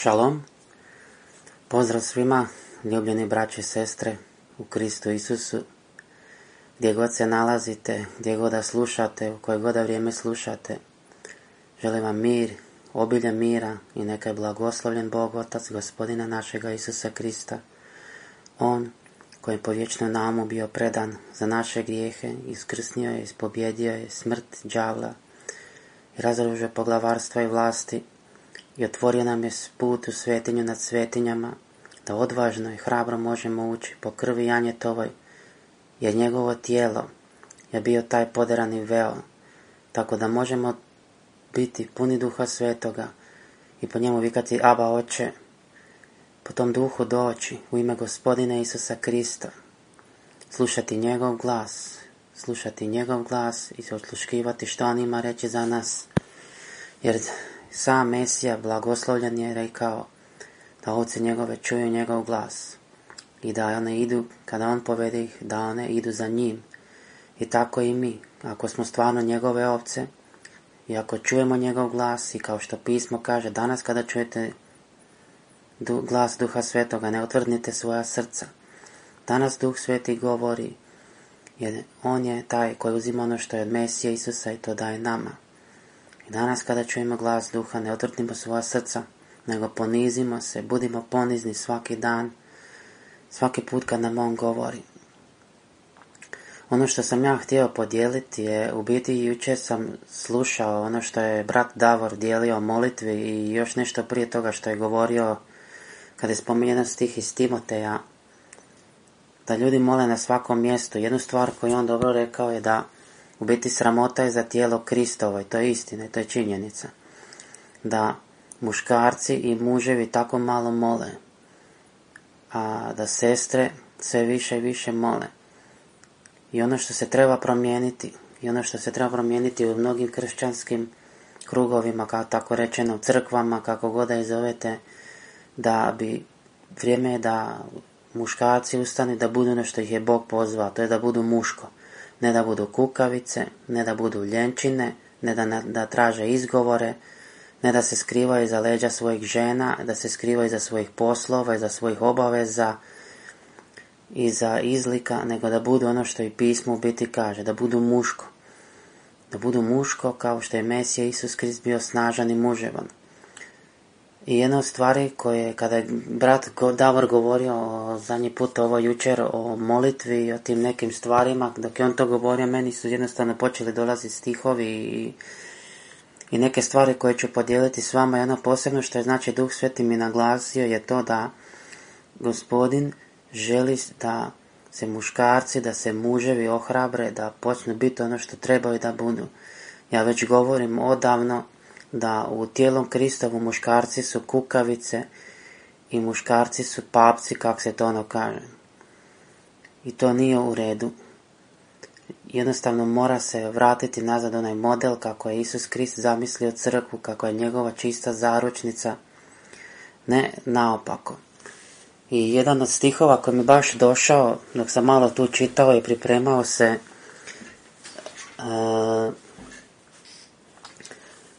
Šalom. Pozdrav svima, ljubljeni braći i sestre u Kristu Isusu. Gdje god se nalazite, gdje god da slušate, u koje god da vrijeme slušate. Želim vam mir, obilje mira i neka je blagoslovljen Bog Otac gospodina našega Isusa Krista. On koji je po vječnom namu bio predan za naše grijehe, iskrsnio je, ispobjedio je smrt đavla i razružio poglavarstva i vlasti i otvorio nam je put u svetinju nad svetinjama, da odvažno i hrabro možemo ući po krvi Janjetovoj, jer njegovo tijelo je bio taj poderani veo, tako da možemo biti puni duha svetoga i po njemu vikati Aba oče, po tom duhu doći u ime gospodina Isusa Krista, slušati njegov glas, slušati njegov glas i osluškivati što on ima reći za nas, jer sam Mesija blagoslovljen je rekao da ovce njegove čuju njegov glas i da one idu, kada on povede ih, da one idu za njim. I tako i mi, ako smo stvarno njegove ovce i ako čujemo njegov glas i kao što pismo kaže, danas kada čujete glas Duha Svetoga, ne otvrdnite svoja srca. Danas Duh Sveti govori, jer On je taj koji uzima ono što je od Mesije Isusa i to daje nama. I danas kada čujemo glas duha ne otrtimo svoja srca, nego ponizimo se, budimo ponizni svaki dan, svaki put kad nam on govori. Ono što sam ja htio podijeliti je, u biti jučer sam slušao ono što je brat Davor dijelio o molitvi i još nešto prije toga što je govorio kada je spomenuo jedan stih iz Timoteja, da ljudi mole na svakom mjestu. Jednu stvar koju on dobro rekao je da u biti sramota je za tijelo Kristovo to je istina to je činjenica. Da muškarci i muževi tako malo mole, a da sestre sve više i više mole. I ono što se treba promijeniti, i ono što se treba promijeniti u mnogim kršćanskim krugovima, kao tako rečeno, crkvama, kako god da je zovete, da bi vrijeme je da muškarci ustanu da budu ono što ih je Bog pozvao, to je da budu muško ne da budu kukavice, ne da budu ljenčine, ne da, da traže izgovore, ne da se skrivaju iza leđa svojih žena, da se skrivaju iza svojih poslova, iza svojih obaveza, iza izlika, nego da budu ono što i pismo u biti kaže, da budu muško. Da budu muško kao što je Mesija Isus Krist bio snažan i muževan. I jedna od stvari koje, kada je brat Davor govorio o, zadnji put ovo jučer o molitvi i o tim nekim stvarima, dok je on to govorio, meni su jednostavno počeli dolaziti stihovi i, i neke stvari koje ću podijeliti s vama. Jedno posebno što je znači Duh Sveti mi naglasio je to da gospodin želi da se muškarci, da se muževi ohrabre, da počnu biti ono što trebaju da budu. Ja već govorim odavno da u tijelom Kristovu muškarci su kukavice i muškarci su papci, kako se to ono kaže. I to nije u redu. Jednostavno mora se vratiti nazad onaj model kako je Isus Krist zamislio crkvu, kako je njegova čista zaručnica, ne naopako. I jedan od stihova koji mi baš došao, dok sam malo tu čitao i pripremao se, uh,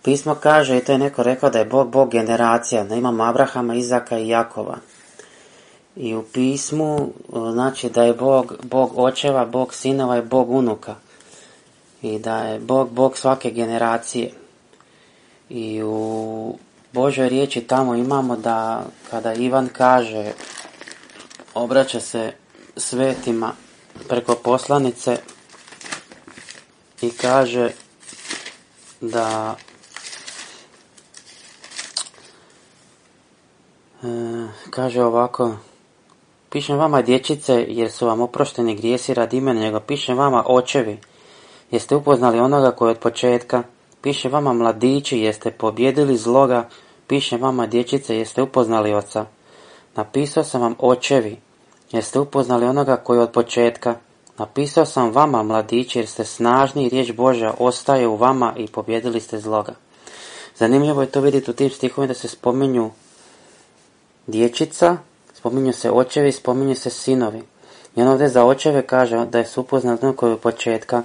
Pismo kaže, i to je neko rekao da je Bog Bog generacija, da imamo Abrahama, Izaka i Jakova. I u pismu znači da je Bog, Bog očeva, Bog sinova i Bog unuka. I da je Bog Bog svake generacije. I u Božoj riječi tamo imamo da kada Ivan kaže, obraća se svetima preko poslanice i kaže da kaže ovako, pišem vama dječice jer su vam oprošteni grijesi radi imena njega, pišem vama očevi, jeste upoznali onoga koji je od početka, piše vama mladići, jeste pobjedili zloga, pišem vama dječice, jeste upoznali oca. Napisao sam vam očevi, jeste upoznali onoga koji je od početka, napisao sam vama mladići jer ste snažni i riječ Božja ostaje u vama i pobjedili ste zloga. Zanimljivo je to vidjeti u tim stihovima da se spominju dječica, spominju se očevi, spominju se sinovi. I on ovdje za očeve kaže da je upoznat koji od početka.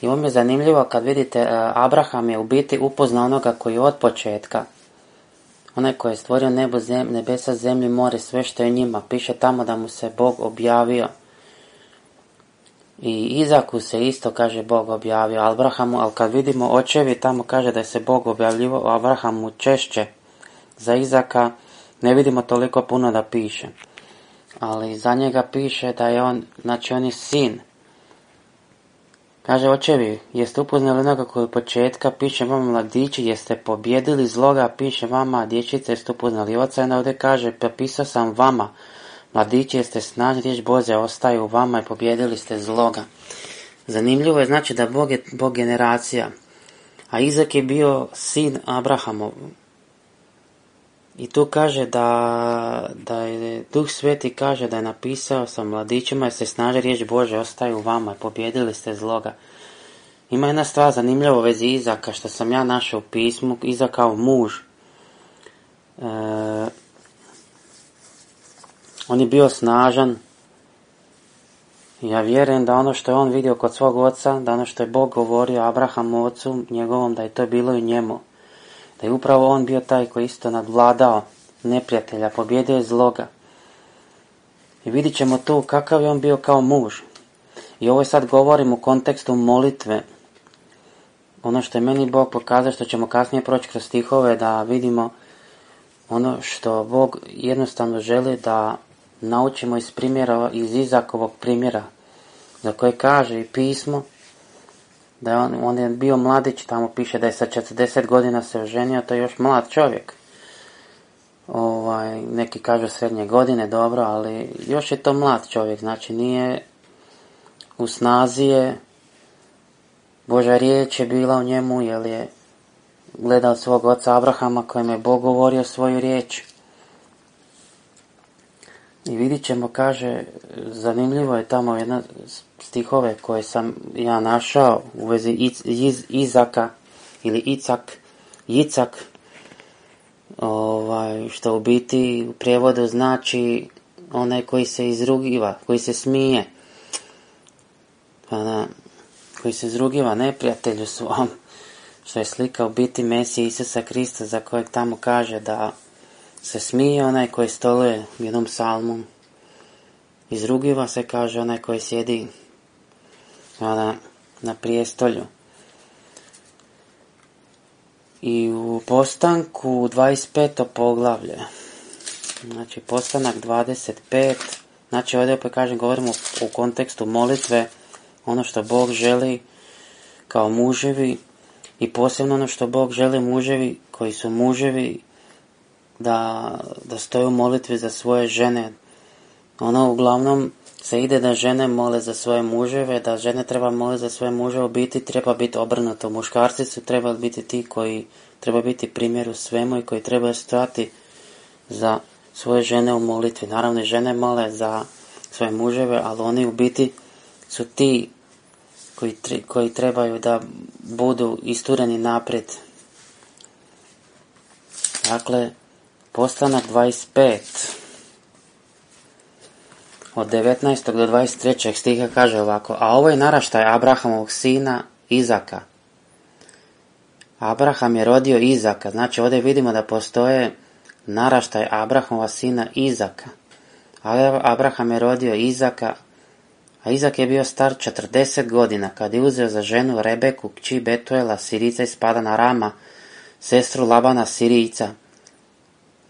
I ovo mi je zanimljivo kad vidite, Abraham je u biti upoznao onoga koji je od početka. onaj koji je stvorio nebo, zem, nebesa, zemlju, more, sve što je njima. Piše tamo da mu se Bog objavio. I Izaku se isto kaže Bog objavio, Abrahamu, ali kad vidimo očevi tamo kaže da se Bog objavljivo, Abrahamu češće. Za Izaka ne vidimo toliko puno da piše. Ali za njega piše da je on, znači on je sin. Kaže, očevi, jeste upoznali onoga koji početka, piše vama mladići, jeste pobjedili zloga, piše vama dječice, jeste upoznali oca, i ovdje kaže, pisao sam vama, mladići jeste snažni, riječ Bože ostaju u vama i pobjedili ste zloga. Zanimljivo je znači da Bog je Bog generacija, a Izak je bio sin Abrahamov. I tu kaže da, da je Duh Sveti kaže da je napisao sa mladićima jer se snaže riječ Bože ostaju u vama pobjedili ste zloga. Ima jedna stvar zanimljiva u vezi Izaka što sam ja našao u pismu, Izak kao muž. E, on je bio snažan. Ja vjerujem da ono što je on vidio kod svog oca, da ono što je Bog govorio Abrahamu ocu njegovom, da je to bilo i njemu da je upravo on bio taj koji isto nadvladao neprijatelja, pobjedio je zloga. I vidit ćemo tu kakav je on bio kao muž. I ovo sad govorim u kontekstu molitve. Ono što je meni Bog pokazao, što ćemo kasnije proći kroz stihove, da vidimo ono što Bog jednostavno želi da naučimo iz primjera, iz Izakovog primjera, za koje kaže i pismo, da je on, on je bio mladić, tamo piše da je sa 40 godina se oženio, to je još mlad čovjek. Ovaj, neki kažu srednje godine, dobro, ali još je to mlad čovjek, znači nije u snazi je, Boža riječ je bila u njemu, jer je gledao svog oca Abrahama kojem je Bog govorio svoju riječ. I vidit ćemo, kaže, zanimljivo je tamo jedna stihove koje sam ja našao u vezi iz, Izaka ili Icak, Icak, ovaj, što u biti u prijevodu znači onaj koji se izrugiva, koji se smije. Pa koji se izrugiva neprijatelju svom, što je slika u biti Mesije Isusa Krista za kojeg tamo kaže da se smije onaj koji stoluje jednom salmu. Izrugiva se, kaže, onaj koji sjedi na, prijestolju. I u postanku 25. poglavlje, znači postanak 25, znači ovdje opet kažem, govorimo u kontekstu molitve, ono što Bog želi kao muževi i posebno ono što Bog želi muževi koji su muževi da, da stoju u molitvi za svoje žene. Ono uglavnom se ide da žene mole za svoje muževe, da žene treba moliti za svoje muževe, biti treba biti obrnuto. Muškarci su trebali biti ti koji treba biti primjer u svemu i koji trebaju stojati za svoje žene u molitvi. Naravno žene mole za svoje muževe, ali oni u biti su ti koji, koji trebaju da budu istureni naprijed. Dakle, postanak 25 od 19. do 23. stiha kaže ovako, a ovo je naraštaj Abrahamovog sina Izaka. Abraham je rodio Izaka, znači ovdje vidimo da postoje naraštaj Abrahamova sina Izaka. Abraham je rodio Izaka, a Izak je bio star 40 godina kad je uzeo za ženu Rebeku, kći Betuela, Sirica iz Padana Rama, sestru Labana Sirica,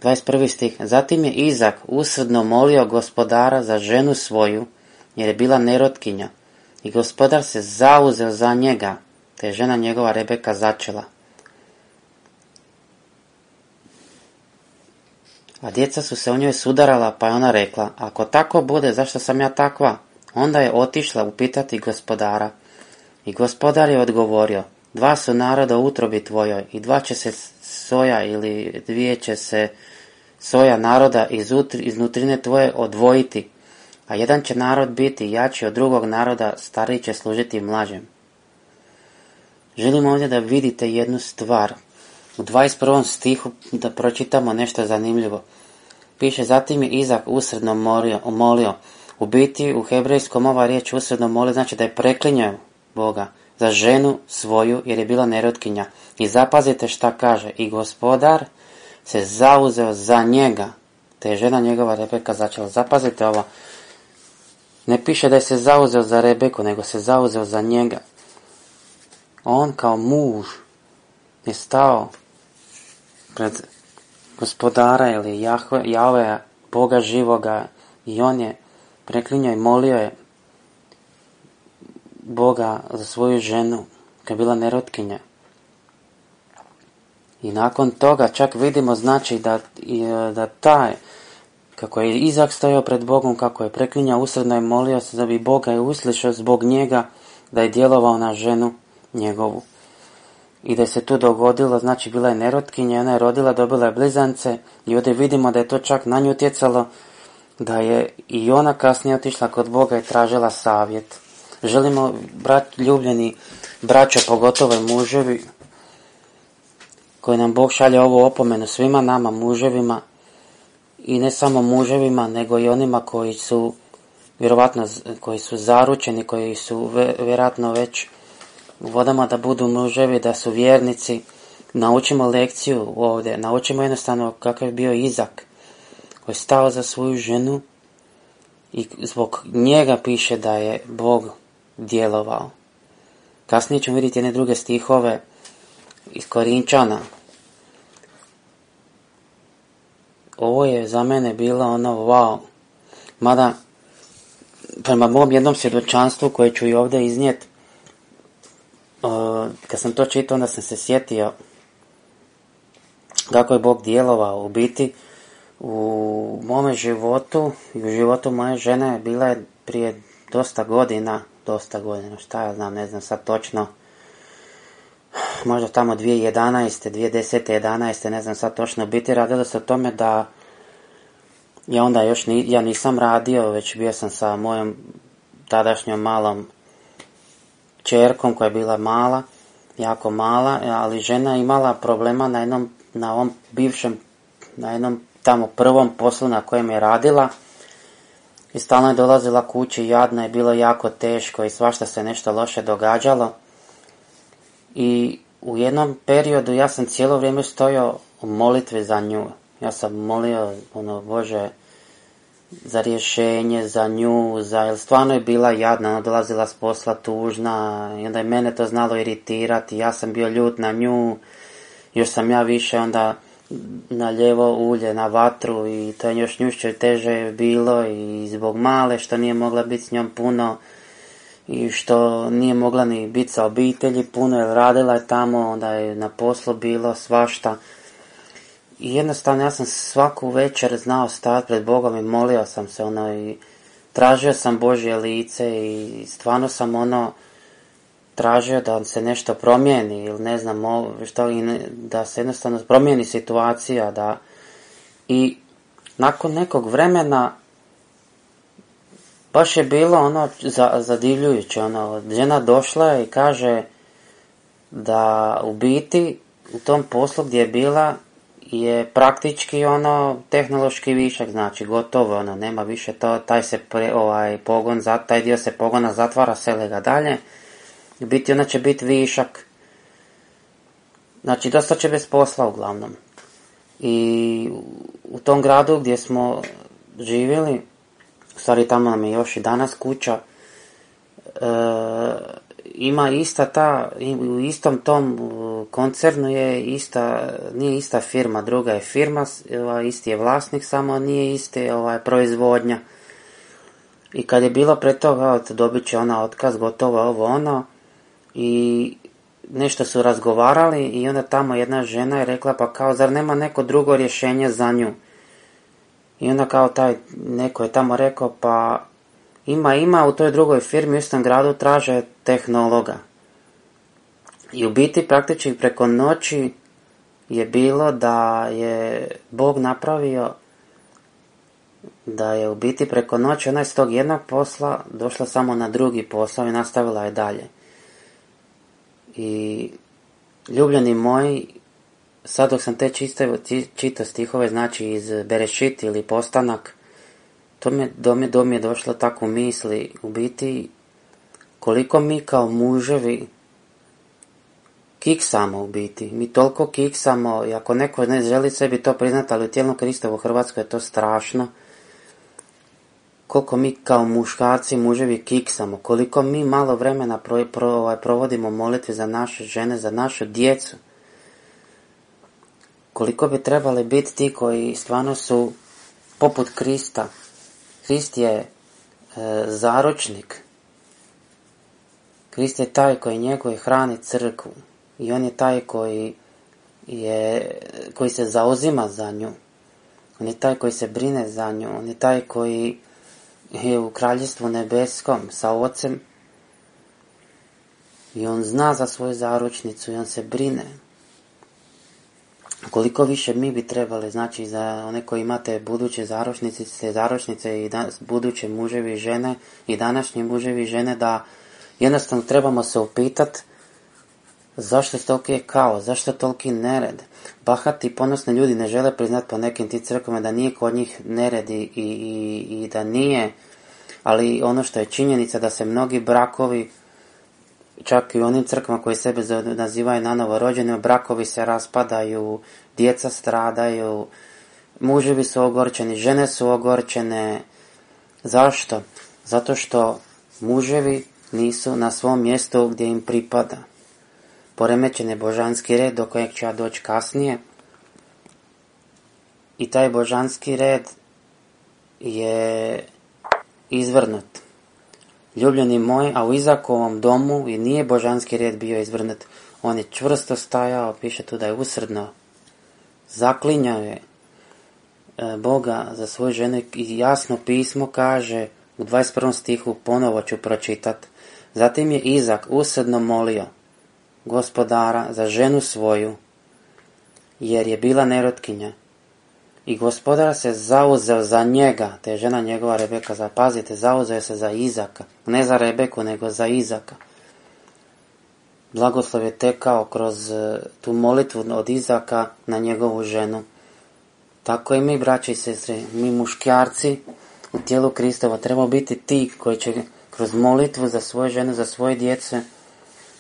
21. stih. Zatim je Izak usredno molio gospodara za ženu svoju, jer je bila nerotkinja. I gospodar se zauzeo za njega, te je žena njegova Rebeka začela. A djeca su se u njoj sudarala, pa je ona rekla, ako tako bude, zašto sam ja takva? Onda je otišla upitati gospodara. I gospodar je odgovorio, dva su naroda u utrobi tvojoj, i dva će se soja ili dvije će se soja naroda iz nutrine tvoje odvojiti, a jedan će narod biti jači od drugog naroda, stariji će služiti mlađem. Želim ovdje da vidite jednu stvar. U 21. stihu da pročitamo nešto zanimljivo. Piše, zatim je Izak usredno molio, molio. U biti u hebrejskom ova riječ usredno molio znači da je preklinjao Boga za ženu svoju jer je bila nerotkinja. I zapazite šta kaže. I gospodar se zauzeo za njega, te je žena njegova Rebeka začela. Zapazite ovo, ne piše da je se zauzeo za Rebeku, nego se zauzeo za njega. On kao muž je stao pred gospodara ili Jahve, Jahve, Boga živoga i on je preklinjao i molio je Boga za svoju ženu, kad je bila nerotkinja. I nakon toga čak vidimo znači da, da taj, kako je Izak stojao pred Bogom, kako je preklinjao usredno i molio se da bi Boga je uslišao zbog njega, da je djelovao na ženu njegovu. I da se tu dogodilo, znači bila je nerotkinja, ona je rodila, dobila je blizance i ovdje vidimo da je to čak na nju utjecalo, da je i ona kasnije otišla kod Boga i tražila savjet. Želimo, brat, ljubljeni braća, pogotovo i muževi, koji nam Bog šalje ovu opomenu svima nama, muževima, i ne samo muževima, nego i onima koji su vjerovatno koji su zaručeni, koji su vjerojatno već u vodama da budu muževi, da su vjernici, naučimo lekciju ovdje, naučimo jednostavno kakav je bio Izak, koji je stao za svoju ženu i zbog njega piše da je Bog djelovao. Kasnije ćemo vidjeti jedne druge stihove iz Korinčana. Ovo je za mene bilo ono wow. Mada, prema mom jednom svjedočanstvu koje ću i ovdje iznijeti, kad sam to čitao, onda sam se sjetio kako je Bog djelovao. U biti, u mome životu i u životu moje žene bila je prije dosta godina, dosta godina, šta ja znam, ne znam sad točno, možda tamo 2011. 2010. 11. ne znam sad točno biti, radilo se o tome da ja onda još ni, ja nisam radio, već bio sam sa mojom tadašnjom malom čerkom koja je bila mala, jako mala, ali žena imala problema na jednom, na ovom bivšem, na jednom tamo prvom poslu na kojem je radila i stalno je dolazila kući jadna i bilo jako teško i svašta se nešto loše događalo. I u jednom periodu ja sam cijelo vrijeme stojao u molitvi za nju. Ja sam molio, ono, Bože, za rješenje, za nju, za, jer stvarno je bila jadna, ona dolazila s posla tužna i onda je mene to znalo iritirati, ja sam bio ljut na nju, još sam ja više onda na ljevo ulje, na vatru i to je još njušće teže bilo i zbog male što nije mogla biti s njom puno i što nije mogla ni biti sa obitelji puno jer radila je tamo, onda je na poslu bilo svašta. I jednostavno ja sam svaku večer znao stati pred Bogom i molio sam se ono i tražio sam Božje lice i stvarno sam ono tražio da se nešto promijeni ili ne znam što da se jednostavno promijeni situacija da i nakon nekog vremena baš je bilo ono zadivljujuće ono žena došla i kaže da u biti u tom poslu gdje je bila je praktički ono tehnološki višak, znači gotovo ono, nema više to, taj se pre, ovaj pogon, za, taj dio se pogona zatvara, sele ga dalje, u biti ona će biti višak, znači dosta će bez posla uglavnom. I u tom gradu gdje smo živjeli, stvari tamo nam je još i danas kuća, e, ima ista ta, u istom tom koncernu je ista, nije ista firma, druga je firma, isti je vlasnik, samo nije iste ovaj, proizvodnja. I kad je bilo pre toga, dobit će ona otkaz, gotovo ovo ono, i nešto su razgovarali i onda tamo jedna žena je rekla pa kao zar nema neko drugo rješenje za nju. I onda kao taj neko je tamo rekao pa ima, ima, u toj drugoj firmi u istom gradu traže tehnologa. I u biti praktički preko noći je bilo da je Bog napravio da je u biti preko noći ona iz tog jednog posla došla samo na drugi posao i nastavila je dalje. I ljubljeni moji, sad dok sam te čiste, čitao stihove, znači iz Berešit ili Postanak, to me, do, me, do mi je došlo tako misli, u biti koliko mi kao muževi kiksamo u biti. Mi toliko kiksamo i ako neko ne želi sebi to priznati, ali u tijelnom Kristovu Hrvatskoj je to strašno. Koliko mi kao muškarci, muževi kiksamo, koliko mi malo vremena pro, pro, ovaj, provodimo molitve za naše žene, za našu djecu. Koliko bi trebali biti ti koji stvarno su poput Krista. Krist je e, zaročnik. Krist je taj koji njeguje hrani crkvu i on je taj koji je, koji se zauzima za nju. On je taj koji se brine za nju. On je taj koji je u kraljestvu nebeskom sa ocem i on zna za svoju zaručnicu i on se brine. Koliko više mi bi trebali, znači za one koji imate buduće zaročnice, zaročnice i da, buduće muževi žene i današnji muževi žene da jednostavno trebamo se upitati Zašto je toliki kao? Zašto je toliki nered? Bahati i ponosni ljudi ne žele priznati po nekim ti crkvama da nije kod njih nered i, i, i da nije, ali ono što je činjenica da se mnogi brakovi, čak i u onim crkvama koji sebe nazivaju na novo rođene, brakovi se raspadaju, djeca stradaju, muževi su ogorčeni, žene su ogorčene. Zašto? Zato što muževi nisu na svom mjestu gdje im pripada poremećen je božanski red do kojeg ću ja doći kasnije. I taj božanski red je izvrnut. Ljubljeni moj, a u Izakovom domu i nije božanski red bio izvrnut. On je čvrsto stajao, piše tu da je usredno. Zaklinjao je e, Boga za svoju ženu i jasno pismo kaže u 21. stihu ponovo ću pročitat. Zatim je Izak usredno molio gospodara za ženu svoju, jer je bila nerotkinja. I gospodar se zauzeo za njega, te žena njegova Rebeka, zapazite, zauzeo se za Izaka, ne za Rebeku, nego za Izaka. Blagoslov je tekao kroz e, tu molitvu od Izaka na njegovu ženu. Tako i mi, braći i sestre, mi muškjarci u tijelu Kristova, trebamo biti ti koji će kroz molitvu za svoje žene, za svoje djece,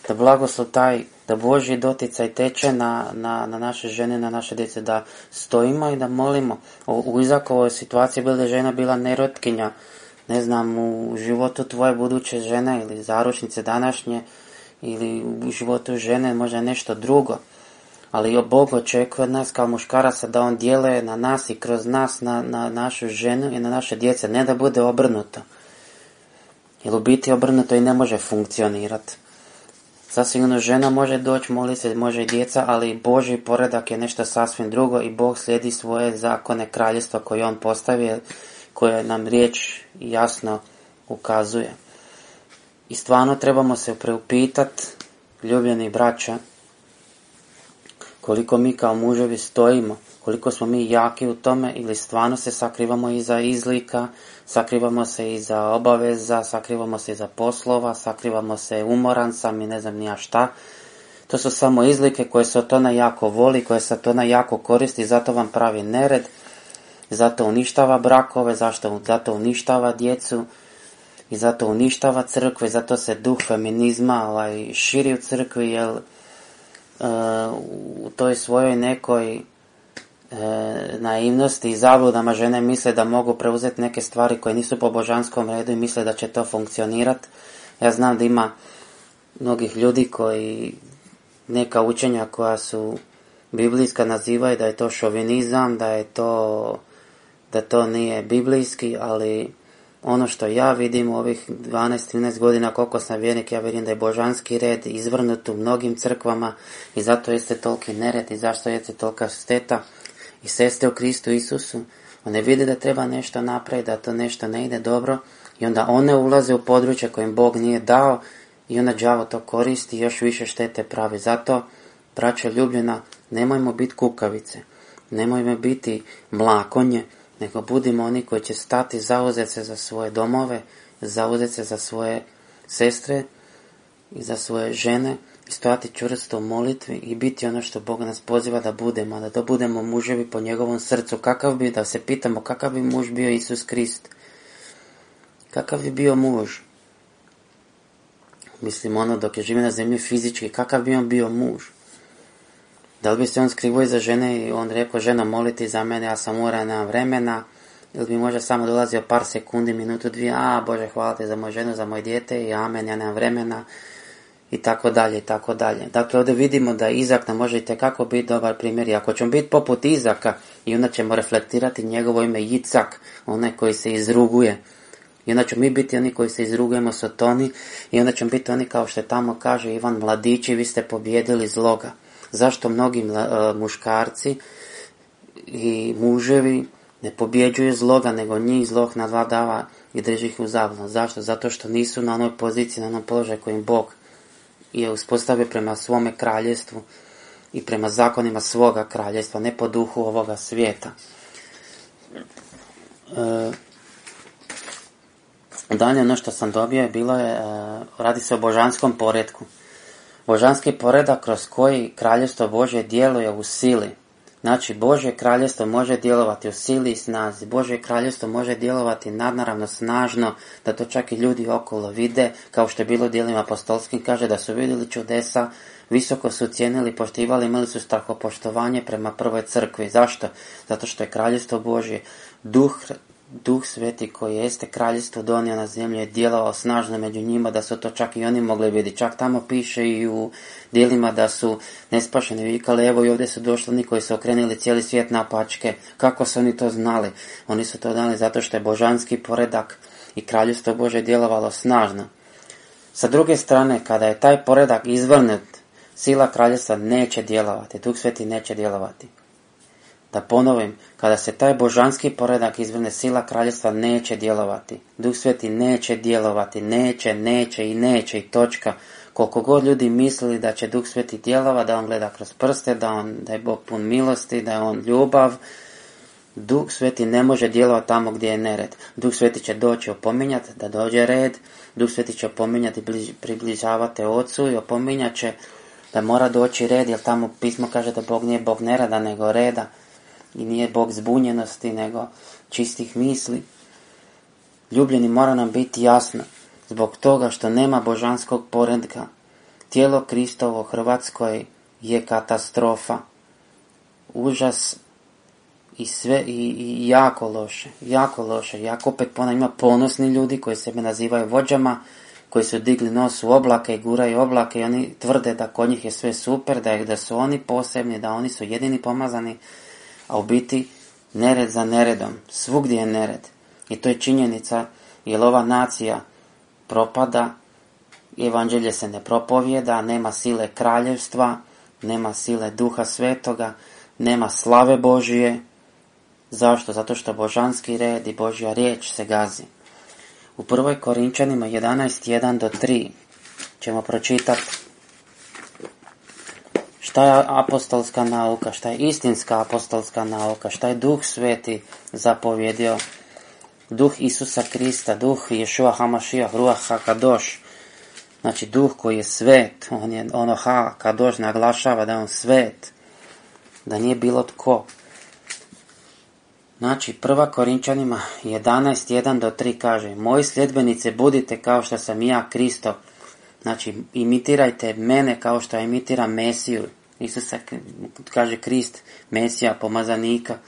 da blagoslov taj, da Boži doticaj teče na, na, na naše žene, na naše djece, da stojimo i da molimo. U, u Izakovoj situaciji bila žena bila nerotkinja, ne znam, u životu tvoje buduće žene ili zaručnice današnje, ili u životu žene možda nešto drugo. Ali Bog očekuje od nas kao muškaraca da On djeluje na nas i kroz nas na, na našu ženu i na naše djece, ne da bude obrnuto. Jer u biti obrnuto i ne može funkcionirati. Zasigurno žena može doći, moli se, može i djeca, ali Boži poredak je nešto sasvim drugo i Bog slijedi svoje zakone kraljestva koje On postavio, koje nam riječ jasno ukazuje. I stvarno trebamo se preupitati, ljubljeni braća, koliko mi kao muževi stojimo, koliko smo mi jaki u tome ili stvarno se sakrivamo iza izlika, sakrivamo se iza obaveza, sakrivamo se iza poslova, sakrivamo se umoran sam i ne znam nija šta. To su samo izlike koje Satona jako voli, koje Satona jako koristi, zato vam pravi nered, zato uništava brakove, zašto, zato uništava djecu i zato uništava crkve, zato se duh feminizma ovaj, širi u crkvi, jer uh, u toj svojoj nekoj e, naivnosti i zabludama žene misle da mogu preuzeti neke stvari koje nisu po božanskom redu i misle da će to funkcionirati. Ja znam da ima mnogih ljudi koji neka učenja koja su biblijska nazivaju da je to šovinizam, da je to da to nije biblijski, ali ono što ja vidim u ovih 12-13 godina koliko sam vjernik, ja vidim da je božanski red izvrnut u mnogim crkvama i zato jeste toliki nered i zašto jeste tolika steta i sestre u Kristu Isusu, one vide da treba nešto napraviti, da to nešto ne ide dobro i onda one ulaze u područje kojim Bog nije dao i onda đavo to koristi i još više štete pravi. Zato, braćo ljubljena, nemojmo biti kukavice, nemojmo biti mlakonje, nego budimo oni koji će stati, zauzeti se za svoje domove, zauzeti se za svoje sestre i za svoje žene stojati čvrsto u molitvi i biti ono što Bog nas poziva da budemo, da to budemo muževi po njegovom srcu. Kakav bi, da se pitamo kakav bi muž bio Isus Krist? Kakav bi bio muž? Mislim, ono, dok je živio na zemlji fizički, kakav bi on bio muž? Da li bi se on skrivo iza žene i on rekao, žena, moliti za mene, ja sam nemam vremena, ili bi možda samo dolazio par sekundi, minutu, dvije, a, Bože, hvala ti za moju ženu, za moje dijete, i amen, ja nemam vremena, i tako dalje, i tako dalje. Dakle, ovdje vidimo da Izak nam može i tekako biti dobar primjer i ako ćemo biti poput Izaka i onda ćemo reflektirati njegovo ime Jicak, onaj koji se izruguje. I onda ćemo mi biti oni koji se izrugujemo sotoni i onda ćemo biti oni kao što tamo kaže Ivan mladići, vi ste pobjedili zloga. Zašto mnogi muškarci i muževi ne pobjeđuju zloga, nego njih zlog nadvladava i drži ih u zabavno. Zašto? Zato što nisu na onoj poziciji, na onom položaju kojim Bog je uspostavio prema svome kraljestvu i prema zakonima svoga kraljestva, ne po duhu ovoga svijeta. E, dalje ono što sam dobio je bilo je, e, radi se o božanskom poredku. Božanski poredak kroz koji kraljestvo Bože djeluje u sili. Znači, Božje kraljestvo može djelovati u sili i snazi. Božje kraljestvo može djelovati nadnaravno snažno, da to čak i ljudi okolo vide, kao što je bilo dijelima apostolskim, kaže da su vidjeli čudesa, visoko su cijenili, poštivali, imali su strahopoštovanje prema prvoj crkvi. Zašto? Zato što je kraljestvo Božje, duh Duh Sveti koji jeste kraljestvo donio na zemlju je djelovao snažno među njima da su to čak i oni mogli vidjeti. Čak tamo piše i u dijelima da su nespašeni vikali, evo i ovdje su došli oni koji su okrenuli cijeli svijet na pačke. Kako su oni to znali? Oni su to znali zato što je božanski poredak i kraljestvo Bože djelovalo snažno. Sa druge strane, kada je taj poredak izvrnut, sila kraljestva neće djelovati, Duh Sveti neće djelovati. Da ponovim, kada se taj božanski poredak izvrne sila kraljestva neće djelovati. Duh Sveti neće djelovati, neće, neće i neće i točka. Koliko god ljudi mislili da će Duh Sveti djelova, da on gleda kroz prste, da, on, da je Bog pun milosti, da je on ljubav, Duh Sveti ne može djelovati tamo gdje je nered. Duh Sveti će doći opominjati da dođe red, Duh Sveti će opominjati približavate Ocu i opominjat će da mora doći red, jer tamo pismo kaže da Bog nije Bog nerada, nego reda i nije Bog zbunjenosti, nego čistih misli. Ljubljeni mora nam biti jasno, zbog toga što nema božanskog poredka. Tijelo Kristovo u Hrvatskoj je katastrofa, užas i sve i, i jako loše, jako loše. Jako opet pona ima ponosni ljudi koji sebe nazivaju vođama, koji su digli nos u oblake i guraju oblake i oni tvrde da kod njih je sve super, da, da su oni posebni, da oni su jedini pomazani a u biti nered za neredom. Svugdje je nered. I to je činjenica, jer ova nacija propada, evanđelje se ne propovjeda, nema sile kraljevstva, nema sile duha svetoga, nema slave Božije. Zašto? Zato što božanski red i Božja riječ se gazi. U prvoj Korinčanima 11.1 do 3 ćemo pročitati šta je apostolska nauka, šta je istinska apostolska nauka, šta je duh sveti zapovjedio, duh Isusa Krista, duh Ješua Hamašija, Ruah HaKadoš, znači duh koji je svet, on je ono Ha Kadoš naglašava da je on svet, da nije bilo tko. Znači, prva Korinčanima 11.1 do 3 kaže Moji sljedbenice budite kao što sam ja Kristo. Znači, imitirajte mene kao što imitiram Mesiju. Isusa, kaže Krist, Mesija, pomazanika.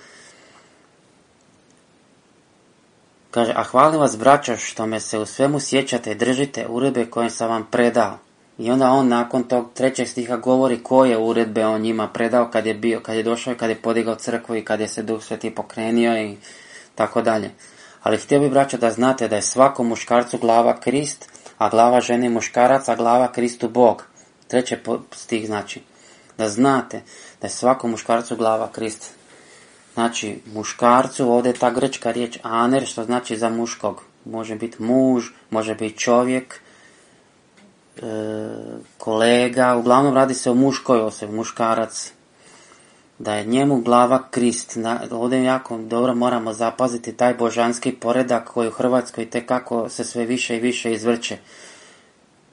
Kaže, a hvalim vas braćo što me se u svemu sjećate i držite uredbe koje sam vam predao. I onda on nakon tog trećeg stiha govori koje uredbe on njima predao kad je bio, kad je došao i kad je podigao crkvu i kad je se Duh Sveti pokrenio i tako dalje. Ali htio bi braćo da znate da je svakom muškarcu glava Krist, a glava ženi muškarac, a glava Kristu Bog. Treći stih znači da znate da je svakom muškarcu glava Krist. Znači, muškarcu, ovdje je ta grčka riječ aner, što znači za muškog. Može biti muž, može biti čovjek, e, kolega, uglavnom radi se o muškoj osobi, muškarac. Da je njemu glava Krist. Ovdje jako dobro moramo zapaziti taj božanski poredak koji u Hrvatskoj tekako se sve više i više izvrće.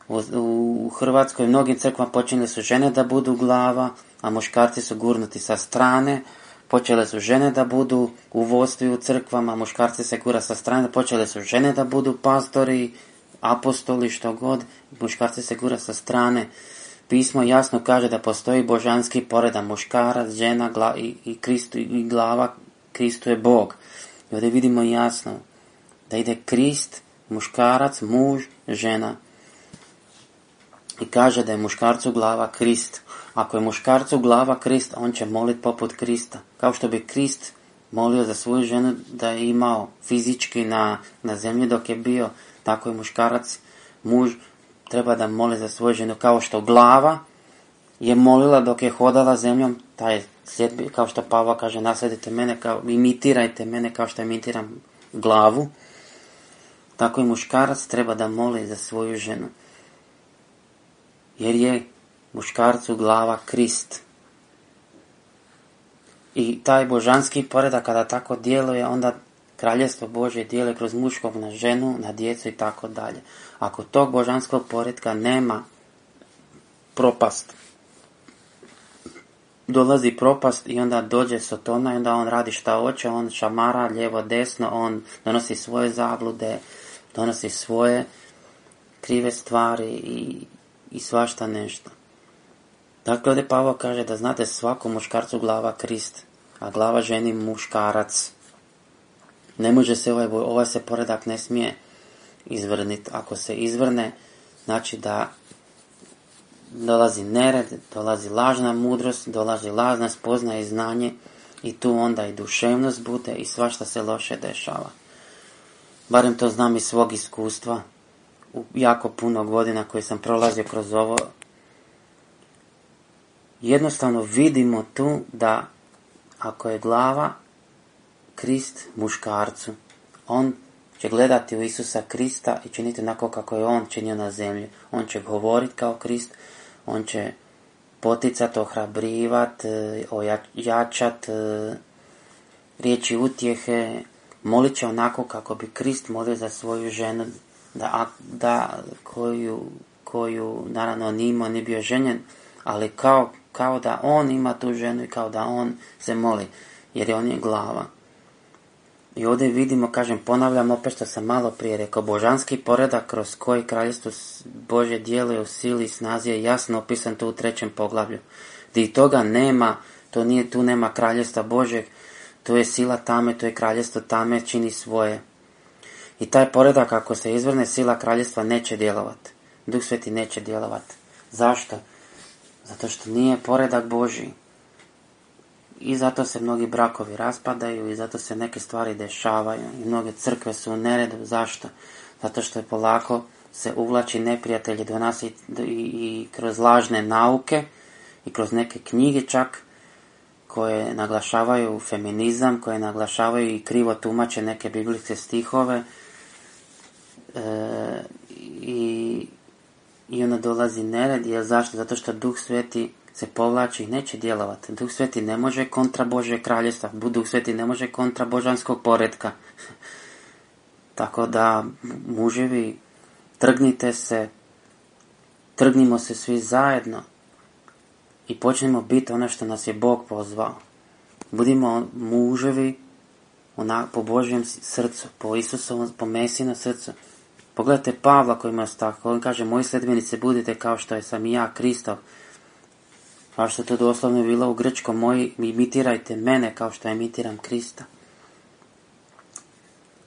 U, Hrvatskoj mnogim crkvama počinjele su žene da budu glava, a muškarci su gurnuti sa strane. Počele su žene da budu u vodstvu u crkvama, muškarci se gura sa strane. Počele su žene da budu pastori apostoli, što god, muškarci se gura sa strane. Pismo jasno kaže da postoji božanski poreda, muškarac, žena gla, i, i, Kristu, i glava, Kristu je Bog. I ovdje vidimo jasno da ide Krist, muškarac, muž, žena. I kaže da je muškarcu glava Krist. Ako je muškarcu glava Krist, on će moliti poput Krista. Kao što bi Krist molio za svoju ženu da je imao fizički na, na zemlji dok je bio, tako je muškarac, muž, treba da moli za svoju ženu kao što glava je molila dok je hodala zemljom, taj slijed, kao što Pavla kaže, nasledite mene, kao, imitirajte mene kao što imitiram glavu, tako i muškarac treba da moli za svoju ženu. Jer je muškarcu glava Krist. I taj božanski poredak kada tako djeluje, onda kraljestvo Božje dijele kroz muškog na ženu, na djecu i tako dalje. Ako tog božanskog poredka nema, propast. Dolazi propast i onda dođe Sotona i onda on radi šta hoće, on šamara lijevo desno, on donosi svoje zablude, donosi svoje krive stvari i, i svašta nešto. Dakle, ovdje Pavao kaže da znate svakom muškarcu glava Krist, a glava ženi muškarac. Ne može se ovaj, ovaj se poredak ne smije izvrniti. Ako se izvrne, znači da dolazi nered, dolazi lažna mudrost, dolazi lažna spoznaja i znanje i tu onda i duševnost bude i svašta se loše dešava. Barem to znam iz svog iskustva. U jako puno godina koje sam prolazio kroz ovo, jednostavno vidimo tu da ako je glava Krist muškarcu, on će gledati u Isusa Krista i činiti onako kako je on činio na zemlji. On će govoriti kao Krist, on će poticat, ohrabrivat, e, ojačat e, riječi utjehe, molit će onako kako bi Krist molio za svoju ženu, da, da koju, koju naravno nije imao, nije bio ženjen, ali kao kao da on ima tu ženu i kao da on se moli, jer je on je glava. I ovdje vidimo, kažem, ponavljam opet što sam malo prije rekao, božanski poredak kroz koji kraljestvo Bože djeluje u sili i snazi je jasno opisan tu u trećem poglavlju. Di toga nema, to nije, tu nema kraljestva Božeg, to je sila tame, to je kraljestvo tame, čini svoje. I taj poredak, ako se izvrne, sila kraljestva neće djelovati. Duh Sveti neće djelovati. Zašto? Zato što nije poredak Boži. I zato se mnogi brakovi raspadaju i zato se neke stvari dešavaju. I mnoge crkve su u neredu. Zašto? Zato što je polako se uvlači neprijatelji do nas i, i, kroz lažne nauke i kroz neke knjige čak koje naglašavaju feminizam, koje naglašavaju i krivo tumače neke biblijske stihove e, i i onda dolazi nered, jer zašto? Zato što Duh Sveti se povlači i neće djelovati. Duh Sveti ne može kontra Bože kraljestva, Duh Sveti ne može kontra božanskog poredka. Tako da, muževi, trgnite se, trgnimo se svi zajedno i počnemo biti ono što nas je Bog pozvao. Budimo muževi po Božjem srcu, po Isusovom, po Mesinom srcu. Pogledajte Pavla koji ima tako, on kaže, moji sledbenice budite kao što je sam i ja, Kristov. Kao što to doslovno bilo u grčkom, moji imitirajte mene kao što imitiram Krista.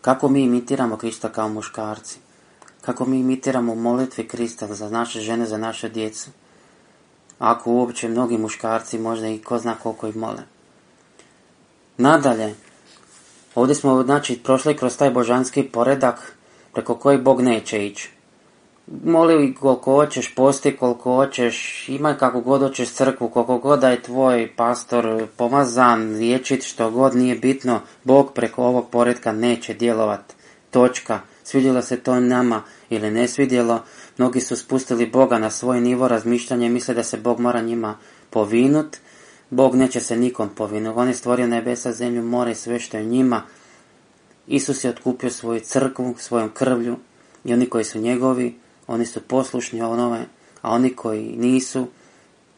Kako mi imitiramo Krista kao muškarci? Kako mi imitiramo u molitvi Krista za naše žene, za naše djecu? Ako uopće mnogi muškarci, možda i ko zna koliko ih mole. Nadalje, ovdje smo znači prošli kroz taj božanski poredak preko koji Bog neće ići. Moli koliko hoćeš, posti koliko hoćeš, imaj kako god hoćeš crkvu, koliko god da je tvoj pastor pomazan, liječit, što god nije bitno, Bog preko ovog poredka neće djelovat. Točka. Svidjelo se to nama ili ne svidjelo, mnogi su spustili Boga na svoj nivo razmišljanja i misle da se Bog mora njima povinut. Bog neće se nikom povinuti. On je stvorio nebesa, zemlju, more i sve što je njima. Isus je otkupio svoju crkvu svojom krvlju i oni koji su njegovi, oni su poslušni onome, a oni koji nisu,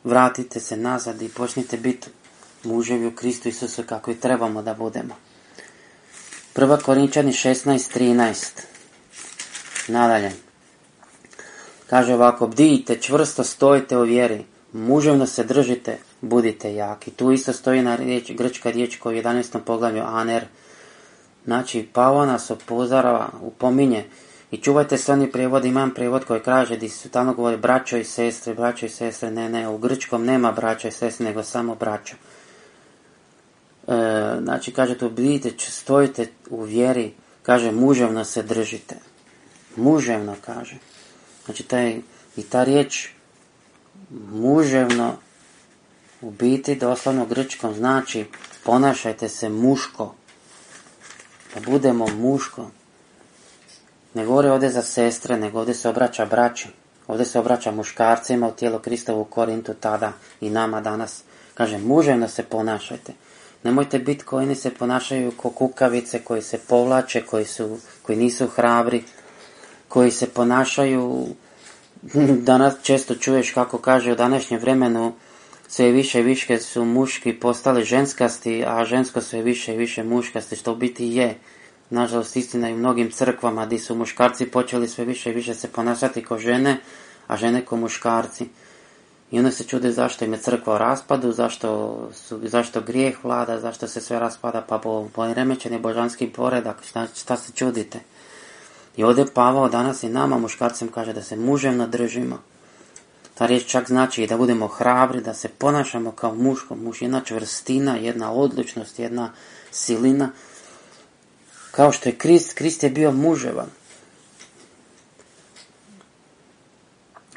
vratite se nazad i počnite biti muževi u Kristu Isusu kako i trebamo da budemo. Prva Korinčani 16.13 Nadalje. Kaže ovako, bdijte, čvrsto stojite u vjeri, muževno se držite, budite jaki. Tu isto stoji na riječ, grčka riječ koja u 11. poglavlju aner. Znači, Pavo nas upozorava, upominje i čuvajte se oni prijevod, imam prijevod koji kaže di su tamo govori braćo i sestre, braćo i sestre, ne, ne, u grčkom nema braćo i sestre, nego samo braćo. E, znači, kaže tu, vidite, stojite u vjeri, kaže, muževno se držite. Muževno, kaže. Znači, taj, i ta riječ muževno u biti doslovno grčkom znači ponašajte se muško. Da budemo muško. Ne govori ovdje za sestre, nego ovdje se obraća braći. Ovdje se obraća muškarcima u tijelu Kristovu u Korintu tada i nama danas. Kaže, muževno se ponašajte. Nemojte biti koji se ponašaju ko kukavice, koji se povlače, koji, su, koji nisu hrabri, koji se ponašaju danas često čuješ kako kaže u današnjem vremenu sve više i više su muški postali ženskasti, a žensko sve više i više muškasti, što biti je. Nažalost, istina i u mnogim crkvama gdje su muškarci počeli sve više i više se ponašati kao žene, a žene kao muškarci. I onda se čude zašto im je crkva u raspadu, zašto, su, zašto grijeh vlada, zašto se sve raspada, pa po, po remećeni božanski poredak, šta, šta se čudite? I ovdje Pavao danas i nama muškarcem kaže da se muževno držimo. Ta riječ čak znači i da budemo hrabri, da se ponašamo kao muško. Muž jedna čvrstina, jedna odlučnost, jedna silina. Kao što je Krist, Krist je bio muževan.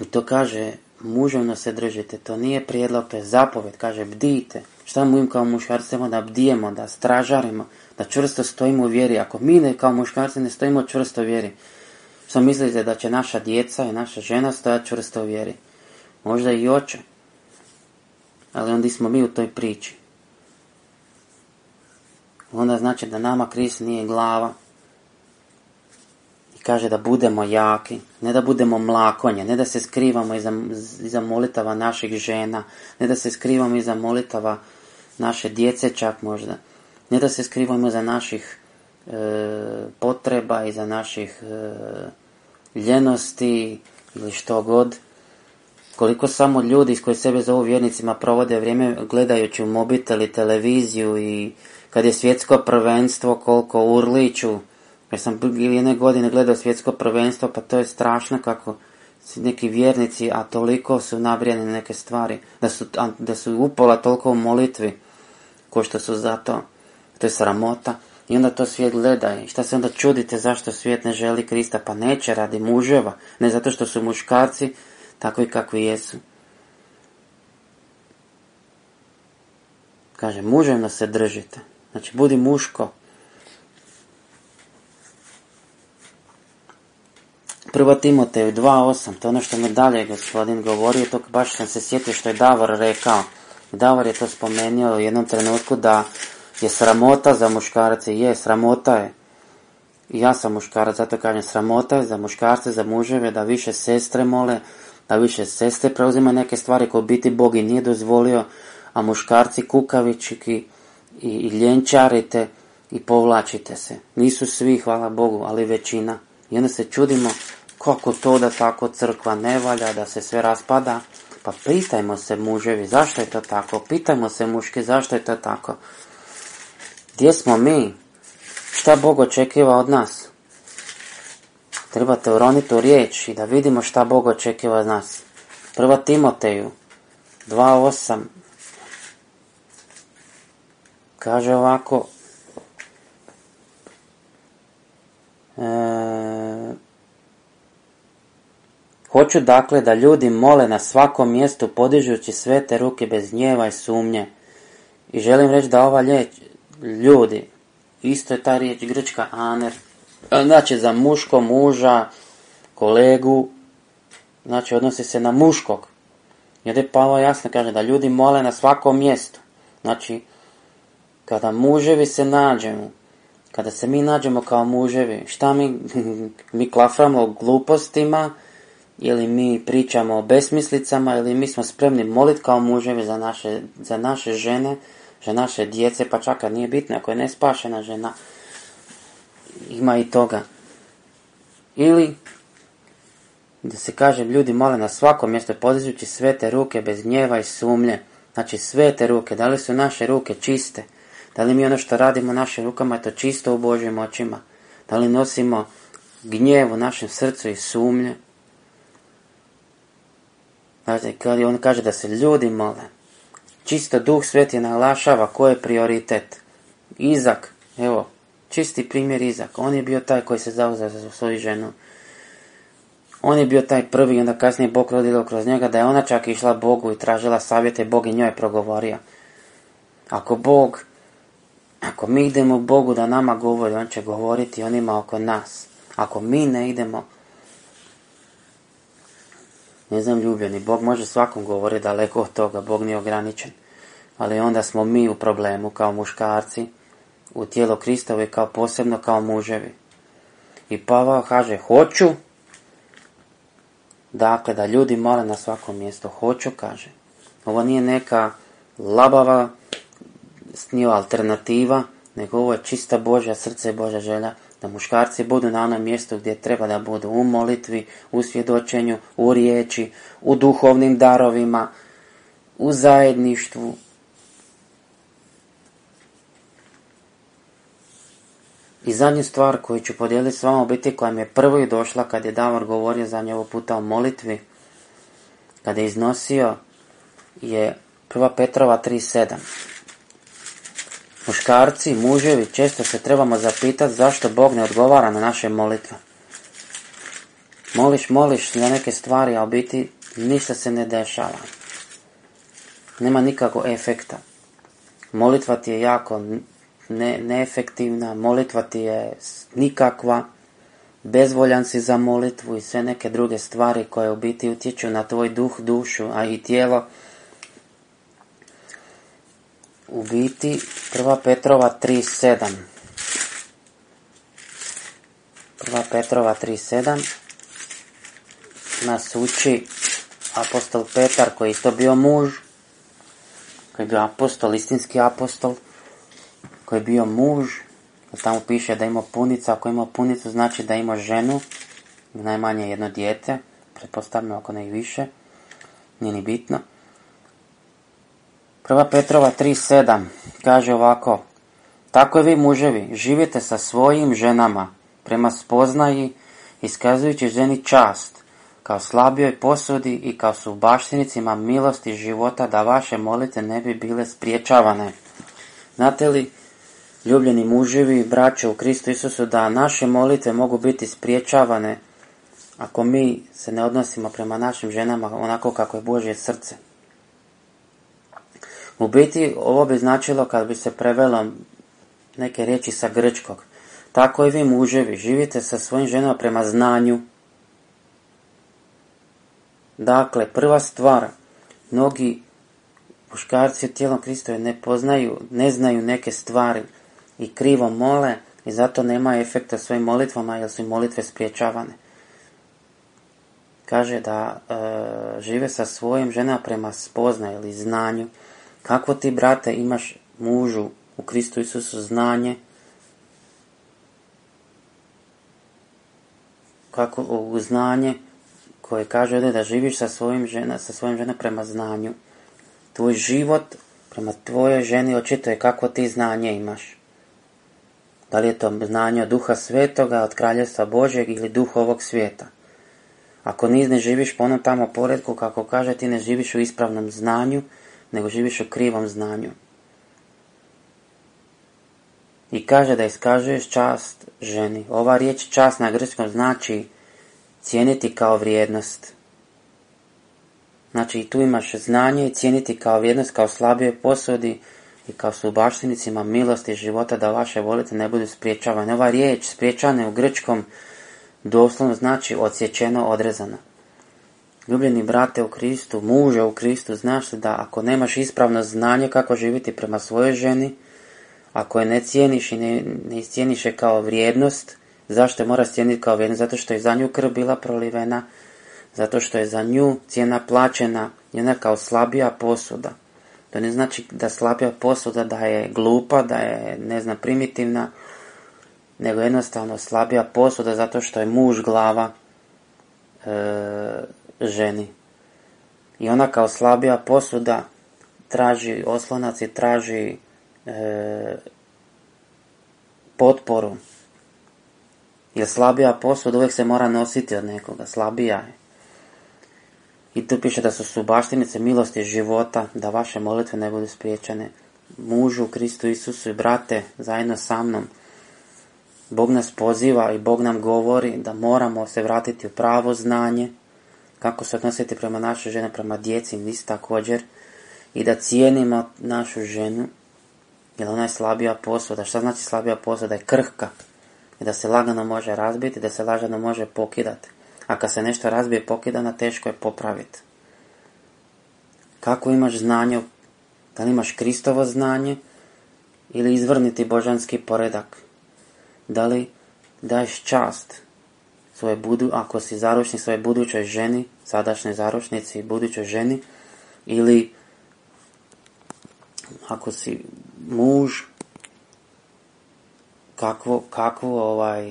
I to kaže, muževno se držite, to nije prijedlog, to je zapovjed, kaže bdijte. Šta mu im kao muškarcima da bdijemo, da stražarimo, da čvrsto stojimo u vjeri. Ako mi ne kao muškarci ne stojimo čvrsto u vjeri, što mislite da će naša djeca i naša žena stojati čvrsto u vjeri? Možda i oče. Ali onda smo mi u toj priči. Onda znači da nama Krist nije glava. I kaže da budemo jaki. Ne da budemo mlakonje. Ne da se skrivamo iza, iza molitava naših žena. Ne da se skrivamo iza molitava naše djece čak možda. Ne da se skrivamo za naših e, potreba, iza naših e, ljenosti ili što god. Koliko samo ljudi koji sebe zovu vjernicima provode vrijeme gledajući u mobitel i televiziju i kad je svjetsko prvenstvo koliko urliću. Jer sam jedne godine gledao svjetsko prvenstvo pa to je strašno kako neki vjernici, a toliko su nabrijani neke stvari, da su, da su upola toliko u molitvi, ko što su zato. To je sramota. I onda to svijet gleda i šta se onda čudite zašto svijet ne želi Krista? Pa neće radi muževa, ne zato što su muškarci takvi kakvi jesu. Kaže, muževno se držite. Znači, budi muško. Prvo Timoteju 2.8, to je ono što mi dalje gospodin govorio, to baš sam se sjetio što je Davor rekao. Davor je to spomenuo u jednom trenutku da je sramota za muškarce, je, sramota je. Ja sam muškarac, zato kažem sramota je za muškarce, za muževe, da više sestre mole, da više sestre preuzima neke stvari koje biti Bog i nije dozvolio, a muškarci kukavički i, i ljenčarite i povlačite se. Nisu svi, hvala Bogu, ali većina. I onda se čudimo kako to da tako crkva ne valja, da se sve raspada. Pa pitajmo se muževi, zašto je to tako? Pitajmo se muški, zašto je to tako? Gdje smo mi? Šta Bog očekiva od nas? Trebate uroniti u riječ i da vidimo šta Bog očekiva od nas. Prva Timoteju 2.8 kaže ovako e, Hoću dakle da ljudi mole na svakom mjestu podižući sve te ruke bez gnjeva i sumnje. I želim reći da ova riječ, ljudi. Isto je ta riječ grčka aner. Znači za muško, muža, kolegu. Znači odnosi se na muškog. Jer je Pavo jasno kaže da ljudi mole na svakom mjestu. Znači, kada muževi se nađemo, kada se mi nađemo kao muževi, šta mi, mi klaframo o glupostima, ili mi pričamo o besmislicama, ili mi smo spremni moliti kao muževi za naše, za naše žene, že naše djece, pa čak kad nije bitno, ako je nespašena žena, ima i toga. Ili gdje se kaže ljudi mole na svakom mjestu podižući svete ruke bez gnjeva i sumnje. Znači svete ruke, da li su naše ruke čiste? Da li mi ono što radimo našim rukama je to čisto u Božjim očima? Da li nosimo gnjev u našem srcu i sumnje? Znači, kad on kaže da se ljudi mole, čisto duh sveti naglašava koji je prioritet. Izak, evo, čisti primjer Izak. On je bio taj koji se zauzeo za svoju ženu. On je bio taj prvi onda kasnije Bog rodilo kroz njega da je ona čak išla Bogu i tražila savjete Bog i njoj progovorio. Ako Bog, ako mi idemo Bogu da nama govori, On će govoriti onima oko nas. Ako mi ne idemo, ne znam ljubljeni, Bog može svakom govoriti daleko od toga, Bog nije ograničen. Ali onda smo mi u problemu kao muškarci, u tijelo Kristovi kao posebno kao muževi. I Pavao kaže, hoću, dakle da ljudi mole na svakom mjestu, hoću, kaže. Ovo nije neka labava, nije alternativa, nego ovo je čista Božja srce i Božja želja da muškarci budu na onom mjestu gdje treba da budu u molitvi, u svjedočenju, u riječi, u duhovnim darovima, u zajedništvu. I zadnju stvar koju ću podijeliti s vama biti koja mi je prvo i došla kad je Davor govorio za njevo puta o molitvi, kad je iznosio je 1. Petrova 3.7. Muškarci, muževi, često se trebamo zapitati zašto Bog ne odgovara na naše molitve. Moliš, moliš za neke stvari, a u biti ništa se ne dešava. Nema nikakvog efekta. Molitva ti je jako ne, neefektivna, molitva ti je nikakva, bezvoljan si za molitvu i sve neke druge stvari koje u biti utječu na tvoj duh, dušu, a i tijelo u biti 1. Petrova 3.7 1. Petrova 3.7 nas uči apostol Petar koji je isto bio muž koji je bio apostol, istinski apostol koji je bio muž tamo piše da ima punica ako ima punicu znači da ima ženu najmanje jedno dijete pretpostavljamo ako ne i više nije ni bitno Prva Petrova 3.7 kaže ovako Tako vi muževi, živite sa svojim ženama prema spoznaji, iskazujući ženi čast, kao slabijoj posudi i kao su baštinicima milosti života da vaše molite ne bi bile spriječavane. Znate li, ljubljeni muževi i braće u Kristu Isusu, da naše molite mogu biti spriječavane ako mi se ne odnosimo prema našim ženama onako kako je Božje srce. U biti ovo bi značilo kad bi se prevelo neke riječi sa grčkog. Tako i vi muževi živite sa svojim ženama prema znanju. Dakle, prva stvar, mnogi muškarci u tijelom Kristove ne poznaju, ne znaju neke stvari i krivo mole i zato nema efekta svojim molitvama jer su molitve spriječavane. Kaže da e, žive sa svojim ženama prema spoznaju ili znanju. Kako ti, brate, imaš mužu u Kristu Isusu znanje? Kako u znanje koje kaže ovdje da živiš sa svojim žena, sa svojim žena prema znanju. Tvoj život prema tvojoj ženi očito je kako ti znanje imaš. Da li je to znanje od duha svetoga, od kraljevstva Božeg ili duha ovog svijeta. Ako ni ne živiš po onom tamo poredku, kako kaže, ti ne živiš u ispravnom znanju, nego živiš u krivom znanju. I kaže da iskažuješ čast ženi. Ova riječ čast na grčkom znači cijeniti kao vrijednost. Znači i tu imaš znanje i cijeniti kao vrijednost, kao slabije posudi i kao subaštinicima milosti života da vaše volite ne budu spriječavane. Ova riječ spriječane u grčkom doslovno znači odsječeno, odrezano. Ljubljeni brate u Kristu, muže u Kristu, znaš da ako nemaš ispravno znanje kako živjeti prema svojoj ženi, ako je ne cijeniš i ne, ne cijeniš je kao vrijednost, zašto je moraš cijeniti kao vrijednost? Zato što je za nju krv bila prolivena, zato što je za nju cijena plaćena ona kao slabija posuda. To ne znači da slabija posuda da je glupa, da je, ne znam, primitivna, nego jednostavno slabija posuda zato što je muž glava e, ženi. I ona kao slabija posuda traži oslonac i traži e, potporu. Jer slabija posuda uvijek se mora nositi od nekoga, slabija je. I tu piše da su subaštinice milosti života, da vaše molitve ne budu spriječene. Mužu, Kristu Isusu i brate, zajedno sa mnom, Bog nas poziva i Bog nam govori da moramo se vratiti u pravo znanje, kako se odnositi prema našoj žene, prema djeci, nis također, i da cijenimo našu ženu, jer ona je slabija posuda. Šta znači slabija posuda? Je krhka. I da se lagano može razbiti, da se lagano može pokidati. A kad se nešto razbije pokidana, teško je popraviti. Kako imaš znanje, da li imaš Kristovo znanje ili izvrniti božanski poredak? Da li daješ čast svoje budu, ako si zaručnik svoje budućoj ženi, sadašnjoj zaručnici budućoj ženi, ili ako si muž, kakvo, kakvo ovaj,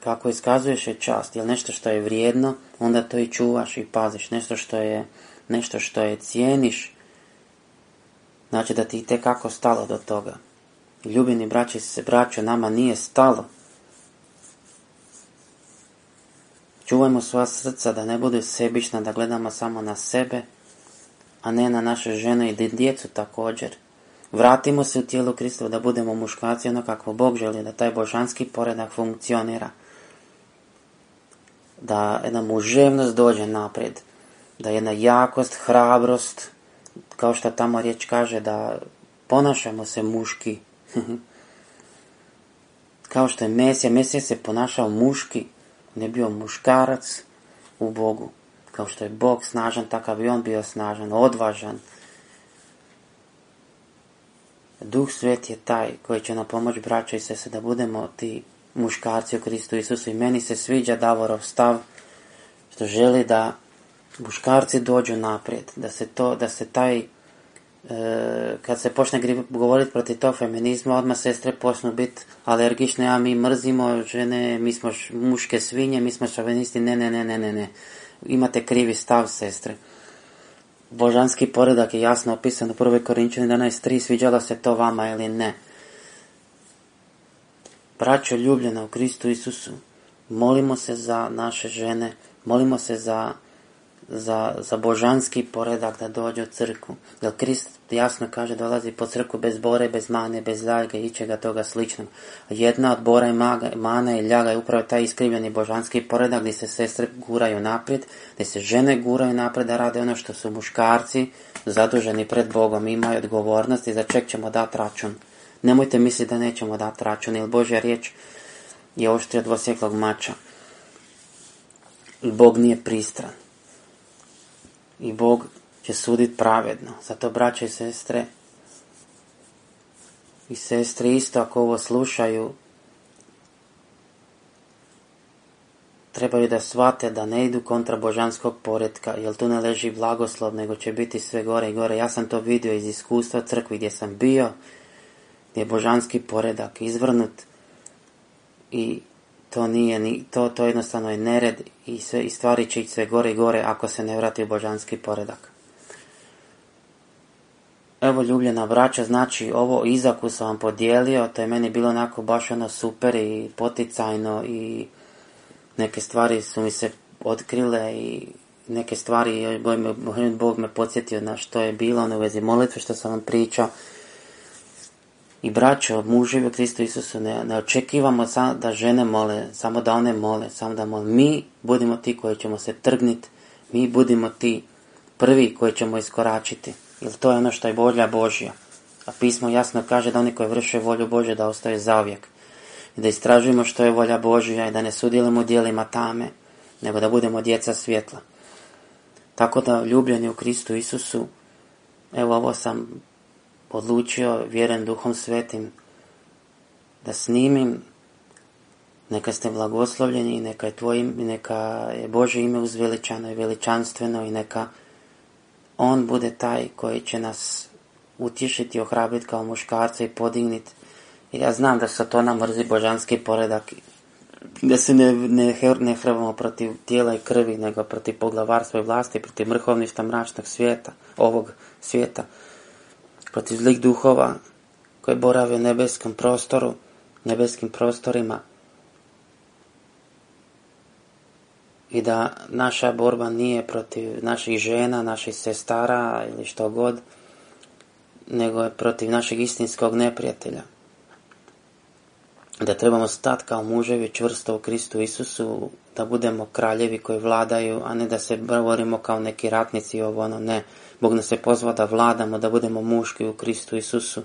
kako iskazuješ je čast, jel nešto što je vrijedno, onda to i čuvaš i paziš, nešto što je, nešto što je cijeniš, znači da ti te kako stalo do toga. Ljubini braći se braćo, nama nije stalo. Čuvajmo svoja srca da ne budu sebična, da gledamo samo na sebe, a ne na naše žene i djecu također. Vratimo se u tijelu Kristova da budemo muškarci ono kako Bog želi, da taj božanski poredak funkcionira. Da jedna muževnost dođe naprijed, da jedna jakost, hrabrost, kao što tamo riječ kaže, da ponašamo se muški. kao što je Mesija, Mesija se ponašao muški, ne bio muškarac u Bogu. Kao što je Bog snažan, takav i on bio snažan, odvažan. Duh Svet je taj koji će nam pomoći braća i sese da budemo ti muškarci u Kristu Isusu. I meni se sviđa Davorov stav što želi da muškarci dođu naprijed, da se, to, da se taj e, kad se počne govoriti protiv tog feminizma, odmah sestre počnu biti alergične, a mi mrzimo žene, mi smo muške svinje, mi smo šovinisti, ne, ne, ne, ne, ne, ne imate krivi stav, sestre. Božanski poredak je jasno opisan u 1. Korinčani 11.3. Sviđalo se to vama ili ne. Braćo ljubljena u Kristu Isusu, molimo se za naše žene, molimo se za za, za božanski poredak da dođe u crku. Jer Krist jasno kaže dolazi po crku bez bore, bez mane, bez ljage i čega toga sličnog. Jedna od bora i maga, mana i ljaga je upravo taj iskrivljeni božanski poredak gdje se sestre guraju naprijed, gdje se žene guraju naprijed da rade ono što su muškarci zaduženi pred Bogom, imaju odgovornost i za čeg ćemo dati račun. Nemojte misliti da nećemo dati račun, jer Božja riječ je oštrija dvosjeklog mača. Bog nije pristran i Bog će suditi pravedno. Zato braće i sestre i sestre isto ako ovo slušaju trebaju da shvate da ne idu kontra božanskog poredka, jer tu ne leži blagoslov, nego će biti sve gore i gore. Ja sam to vidio iz iskustva crkvi gdje sam bio, gdje je božanski poredak izvrnut i to nije, ni, to, to jednostavno je nered i, sve, i stvari će ići sve gore i gore ako se ne vrati u božanski poredak. Evo ljubljena braća, znači ovo izaku sam vam podijelio, to je meni bilo onako baš ono super i poticajno i neke stvari su mi se otkrile i neke stvari, Bog me podsjetio na što je bilo ono u vezi molitve što sam vam pričao. I braćo, muževi Kristu Isusu, ne, ne očekivamo samo da žene mole, samo da one mole, samo da mole. Mi budimo ti koji ćemo se trgniti, mi budimo ti prvi koji ćemo iskoračiti. Jer to je ono što je volja Božja. A pismo jasno kaže da oni koji vrše volju Božje da ostaje zauvijek. I da istražujemo što je volja Božja i da ne sudjelimo u dijelima tame, nego da budemo djeca svjetla. Tako da ljubljeni u Kristu Isusu, evo ovo sam odlučio, vjeren duhom svetim, da snimim, neka ste blagoslovljeni, neka je, tvojim, neka je Bože ime uzveličano i veličanstveno i neka On bude taj koji će nas utješiti, ohrabriti kao muškarca i podigniti. Ja znam da to nam mrzi božanski poredak da se ne, ne, ne hrvamo protiv tijela i krvi, nego protiv poglavarstva i vlasti, protiv mrhovništa mračnog svijeta, ovog svijeta, protiv zlih duhova koji borave u nebeskom prostoru, nebeskim prostorima, i da naša borba nije protiv naših žena, naših sestara ili što god, nego je protiv našeg istinskog neprijatelja. Da trebamo stati kao muževi čvrsto u Kristu Isusu, da budemo kraljevi koji vladaju, a ne da se borimo kao neki ratnici ovo ono, ne. Bog nas je pozvao da vladamo, da budemo muški u Kristu Isusu,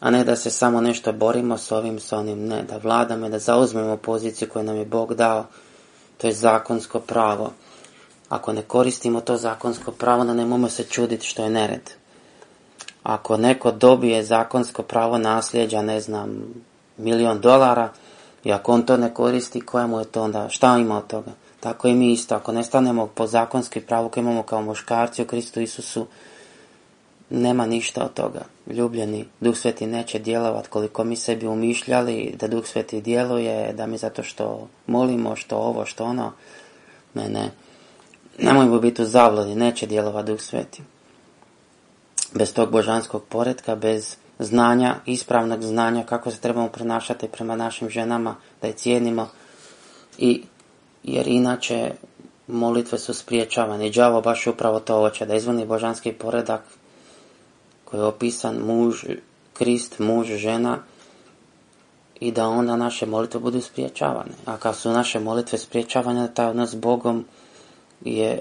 a ne da se samo nešto borimo s ovim, s onim, ne, da vladamo i da zauzmemo poziciju koju nam je Bog dao, to je zakonsko pravo. Ako ne koristimo to zakonsko pravo, onda nemojmo se čuditi što je nered. Ako neko dobije zakonsko pravo nasljeđa, ne znam, milion dolara, i ako on to ne koristi, koja mu je to onda, šta ima od toga? Tako i mi isto, ako ne stanemo po zakonski pravo koje imamo kao muškarci u Kristu Isusu, nema ništa od toga. Ljubljeni, Duh Sveti neće djelovat koliko mi sebi umišljali da Duh Sveti djeluje, da mi zato što molimo, što ovo, što ono. Ne, ne. Nemojmo biti u zavlodi, neće djelovat Duh Sveti. Bez tog božanskog poredka, bez znanja, ispravnog znanja kako se trebamo prenašati prema našim ženama, da je cijenimo. I, jer inače molitve su spriječavane. Đavo baš upravo to hoće, da izvoni božanski poredak koji je opisan muž, Krist, muž, žena i da onda naše molitve budu spriječavane. A kad su naše molitve spriječavane, taj odnos s Bogom je e,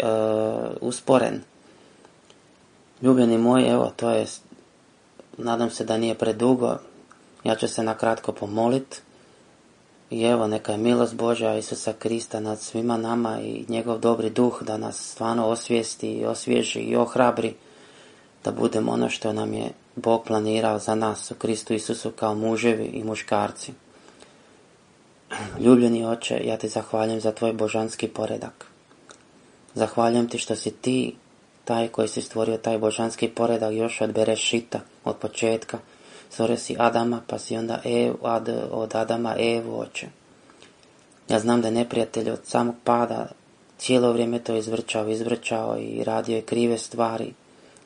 usporen. Ljubljeni moj, evo, to je, nadam se da nije predugo, ja ću se nakratko pomolit. I evo, neka je milost Božja Isusa Krista nad svima nama i njegov dobri duh da nas stvarno osvijesti i osvježi i ohrabri da budemo ono što nam je Bog planirao za nas u Kristu Isusu kao muževi i muškarci. Ljubljeni oče, ja ti zahvaljujem za tvoj božanski poredak. Zahvaljujem ti što si ti taj koji si stvorio taj božanski poredak još od Berešita, od početka. Stvorio si Adama, pa si onda Ev, od, od Adama Evu, oče. Ja znam da je neprijatelj od samog pada cijelo vrijeme to izvrčao, izvrčao i radio je krive stvari,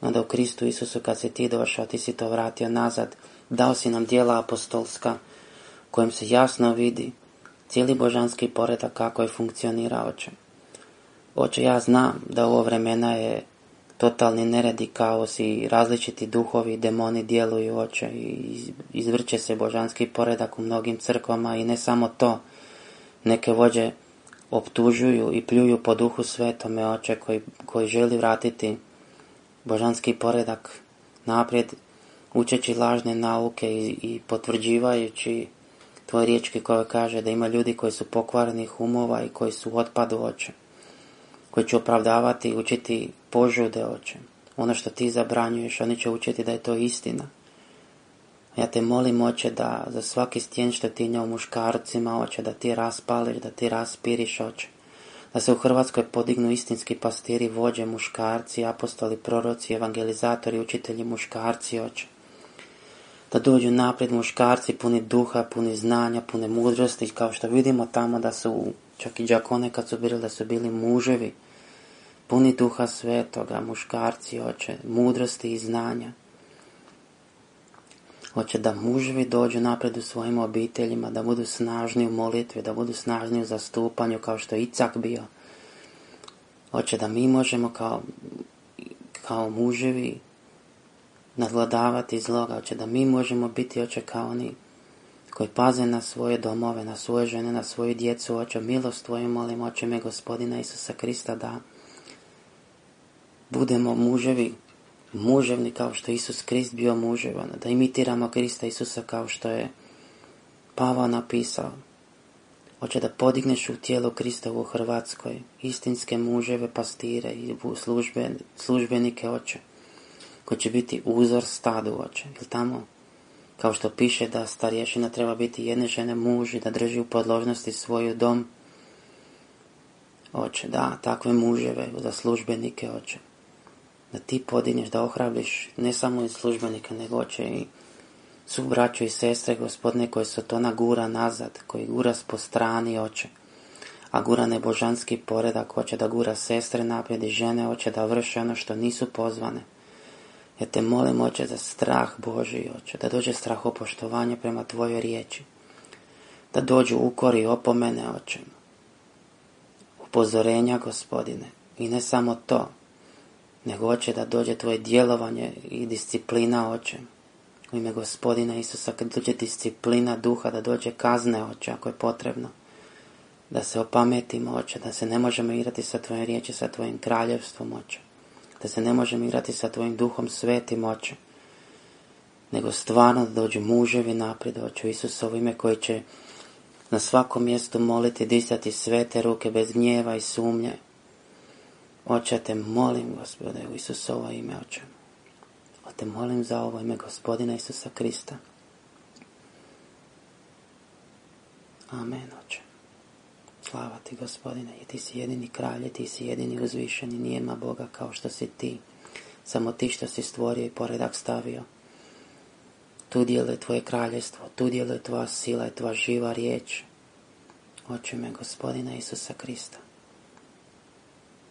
onda u Kristu Isusu kad si ti došao, ti si to vratio nazad, dao si nam dijela apostolska, kojem se jasno vidi cijeli božanski poredak kako je funkcionira oče. Oče, ja znam da ovo vremena je totalni nered i kaos i različiti duhovi, demoni djeluju oče i izvrće se božanski poredak u mnogim crkvama i ne samo to, neke vođe optužuju i pljuju po duhu svetome oče koji, koji želi vratiti božanski poredak naprijed, učeći lažne nauke i, i potvrđivajući tvoje riječke koje kaže da ima ljudi koji su pokvarenih umova i koji su u otpadu oče, koji će opravdavati učiti požude oče. Ono što ti zabranjuješ, oni će učiti da je to istina. Ja te molim, oče, da za svaki stjen što ti u muškarcima, oče, da ti raspališ, da ti raspiriš, oče da se u Hrvatskoj podignu istinski pastiri, vođe, muškarci, apostoli, proroci, evangelizatori, učitelji, muškarci, oče. Da dođu naprijed muškarci puni duha, puni znanja, pune mudrosti, kao što vidimo tamo da su, čak i džakone kad su bili, da su bili muževi, puni duha svetoga, muškarci, oče, mudrosti i znanja. Hoće da muževi dođu napred u svojim obiteljima, da budu snažni u molitvi, da budu snažni u zastupanju kao što je Icak bio. Hoće da mi možemo kao, kao muževi nadvladavati zloga. Hoće da mi možemo biti oče kao oni koji paze na svoje domove, na svoje žene, na svoju djecu. Oče, milost Tvoju molim, oče me gospodina Isusa Krista da budemo muževi muževni kao što Isus Krist bio muževan, da imitiramo Krista Isusa kao što je Pavao napisao. Hoće da podigneš u tijelo Kristovu u Hrvatskoj istinske muževe, pastire i služben, službenike oče, koji će biti uzor stadu oče. Jel tamo, kao što piše da starješina treba biti jedne žene muž i da drži u podložnosti svoju dom, oče, da, takve muževe za službenike oče da ti podigneš, da ohrabriš ne samo iz službenika, nego će i su braću i sestre, gospodine, koji su to nagura nazad, koji gura po strani, oče. A gura nebožanski poredak, hoće da gura sestre naprijed i žene, hoće da vrše ono što nisu pozvane. Ja te molim, oče, za strah Boži, oče, da dođe strah poštovanje prema tvojoj riječi. Da dođu ukori i opomene, oče. Upozorenja, gospodine. I ne samo to, nego oče da dođe tvoje djelovanje i disciplina, oče. U ime gospodina Isusa, kad dođe disciplina duha, da dođe kazne, oče, ako je potrebno. Da se opametimo, oče, da se ne možemo igrati sa tvojim riječi, sa tvojim kraljevstvom, oče da se ne možemo igrati sa tvojim duhom svetim oče, nego stvarno da dođu muževi naprijed, oče Isusa u ime koji će na svakom mjestu moliti, disati svete ruke bez gnjeva i sumnje. Oče, te molim, gospode, u Isusovo ime, oče. O te molim za ovo ime gospodina Isusa Krista. Amen, oče. Slava ti gospodine, i ti si jedini kralj, ti si jedini uzvišeni, nijema Boga kao što si ti. Samo ti što si stvorio i poredak stavio. Tu djeluje tvoje kraljestvo, tu djeluje tvoja sila i tvoja živa riječ. Oče me gospodina Isusa Krista.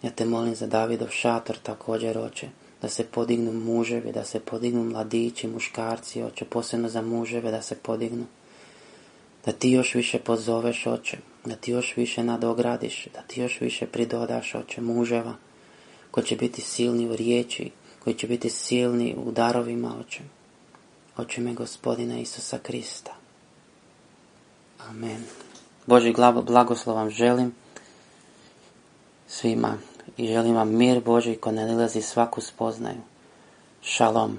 Ja te molim za Davidov šator također, oče, da se podignu muževi, da se podignu mladići, muškarci, oče, posebno za muževe da se podignu. Da ti još više pozoveš, oče, da ti još više nadogradiš, da ti još više pridodaš oče muževa, koji će biti silni u riječi, koji će biti silni u darovima oče. Oče me gospodina Isusa Krista. Amen. Boži blagoslov vam želim svima i želim vam mir Boži ko ne nalazi svaku spoznaju. Šalom.